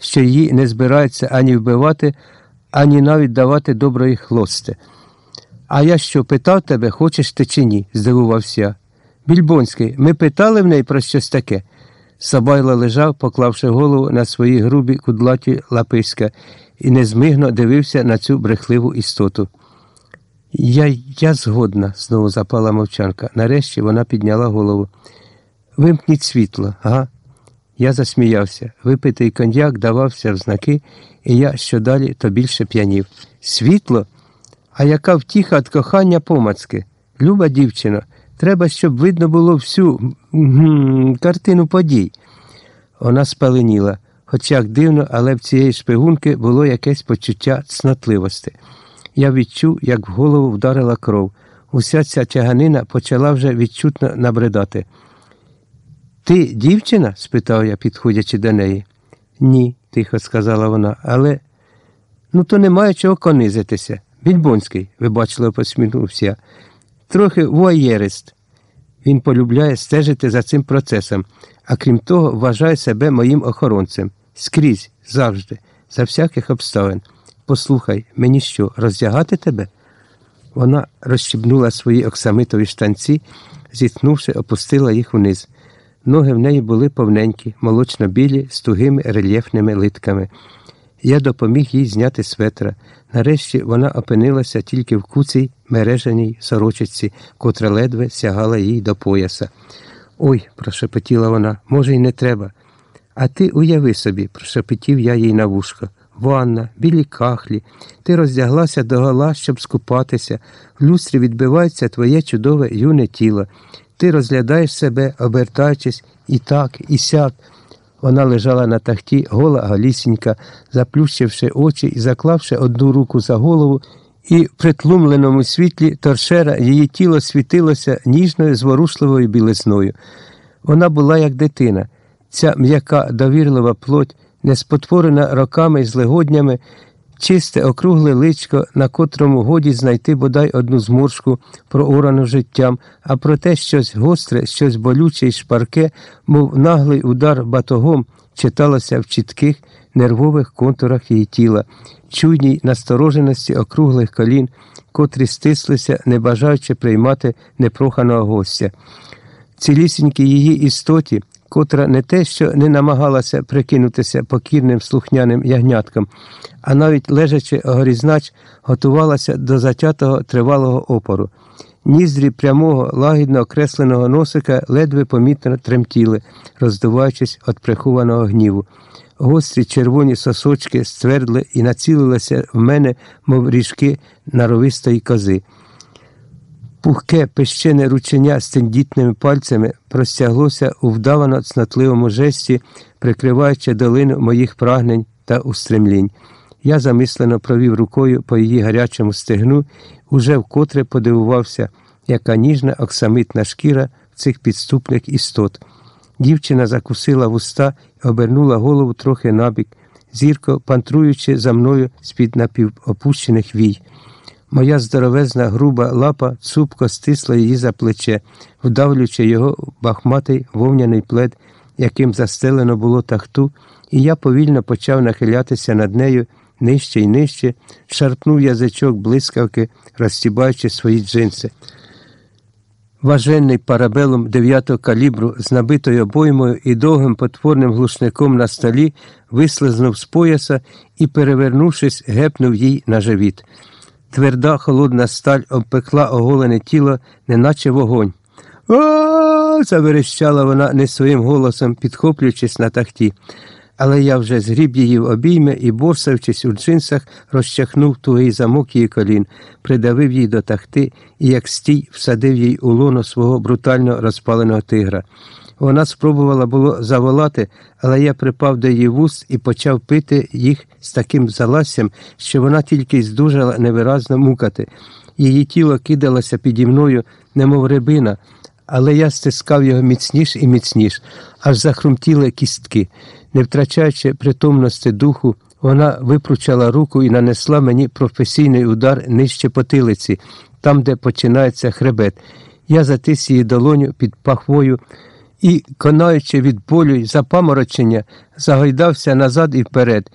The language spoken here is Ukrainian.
що її не збираються ані вбивати, ані навіть давати доброї хлости. А я що, питав тебе, хочеш ти чи ні? здивувався я. Більбонський, ми питали в неї про щось таке. Сабайло лежав, поклавши голову на свої грубі кудлаті лаписька, і незмигно дивився на цю брехливу істоту. Я я згодна, знову запала мовчанка. Нарешті вона підняла голову. Вимкніть світло, га? Я засміявся. Випитий коньяк давався в знаки, і я що далі, то більше п'янів. Світло? А яка втіха від кохання помацки? Люба дівчино, треба, щоб видно було всю картину подій. Вона спаленіла, хоч як дивно, але в цієї шпигунки було якесь почуття цнотливості. Я відчув, як в голову вдарила кров. Уся ця тяганина почала вже відчутно набридати. Ти дівчина? спитав я, підходячи до неї. Ні, тихо сказала вона, але ну то немає чого конизитися. Більбонський, вибачливо посміхнувся. Трохи вуаєрист. Він полюбляє стежити за цим процесом, а крім того, вважає себе моїм охоронцем. Скрізь, завжди, за всяких обставин. Послухай, мені що, роздягати тебе? Вона розщібнула свої оксамитові штанці, зітхнувши, опустила їх вниз. Ноги в неї були повненькі, молочно-білі, з тугими рельєфними литками. Я допоміг їй зняти светра. Нарешті вона опинилася тільки в куцій мережаній сорочиці, котра ледве сягала їй до пояса. Ой, прошепотіла вона, може, й не треба. А ти уяви собі, прошепотів я їй на вушко. Ванна, білі кахлі, ти роздяглася догола, щоб скупатися, в люстрі відбивається твоє чудове юне тіло. Ти розглядаєш себе, обертаючись і так, і сяк. Вона лежала на тахті, гола галісінька, заплющивши очі і заклавши одну руку за голову, і в притлумленому світлі торшера її тіло світилося ніжною зворушливою білисною. Вона була як дитина, ця м'яка довірлива плоть, неспотворена роками і злегоднями, чисте округле личко, на котрому годі знайти бодай одну зморшку, проорану життям, а проте щось гостре, щось болюче й шпарке, мов наглий удар батогом, читалося в чітких нервових контурах її тіла, чуйній настороженості округлих колін, котрі стислися, не бажаючи приймати непроханого гостя. Цілісінькій її істоті котра не те, що не намагалася прикинутися покірним слухняним ягняткам, а навіть лежачи огорізнач, готувалася до затятого тривалого опору. Ніздрі прямого, лагідно окресленого носика ледве помітно тремтіли, роздуваючись від прихованого гніву. Гострі червоні сосочки ствердли і націлилися в мене, мов ріжки наровистої кози. Пухке пещене ручення з тендітними пальцями простяглося у вдавано цнотливому жесті, прикриваючи долину моїх прагнень та устремлінь. Я замислено провів рукою по її гарячому стегну, уже вкотре подивувався, яка ніжна оксамитна шкіра цих підступних істот. Дівчина закусила вуста і обернула голову трохи набік, зірко пантруючи за мною з-під напівопущених вій. Моя здоровезна груба лапа цупко стисла її за плече, вдавлюючи його бахматий вовняний плед, яким застелено було тахту, і я повільно почав нахилятися над нею нижче й нижче, шарпнув язичок блискавки, розстібаючи свої джинси. Важенний парабелом дев'ятого калібру з набитою обоймою і довгим потворним глушником на столі вислизнув з пояса і, перевернувшись, гепнув їй на живіт. Тверда холодна сталь обпекла оголене тіло, неначе вогонь. О. заверещала вона не своїм голосом, підхоплюючись на тахті. Але я вже згріб її в обійми і, борсаючись у джинсах, розчахнув тугий замок її колін, придавив її до тахти і, як стій, всадив їй у лоно свого брутально розпаленого тигра. Вона спробувала було заволати, але я припав до її вуст і почав пити їх з таким залассям, що вона тільки здужала невиразно мукати. Її тіло кидалося піді мною, немов рибина, але я стискав його міцніш і міцніш, аж захрумтіли кістки. Не втрачаючи притомності духу, вона випручала руку і нанесла мені професійний удар нижче потилиці, там, де починається хребет. Я затис її долоню під пахвою і, конаючи від болю й запаморочення, загойдався назад і вперед,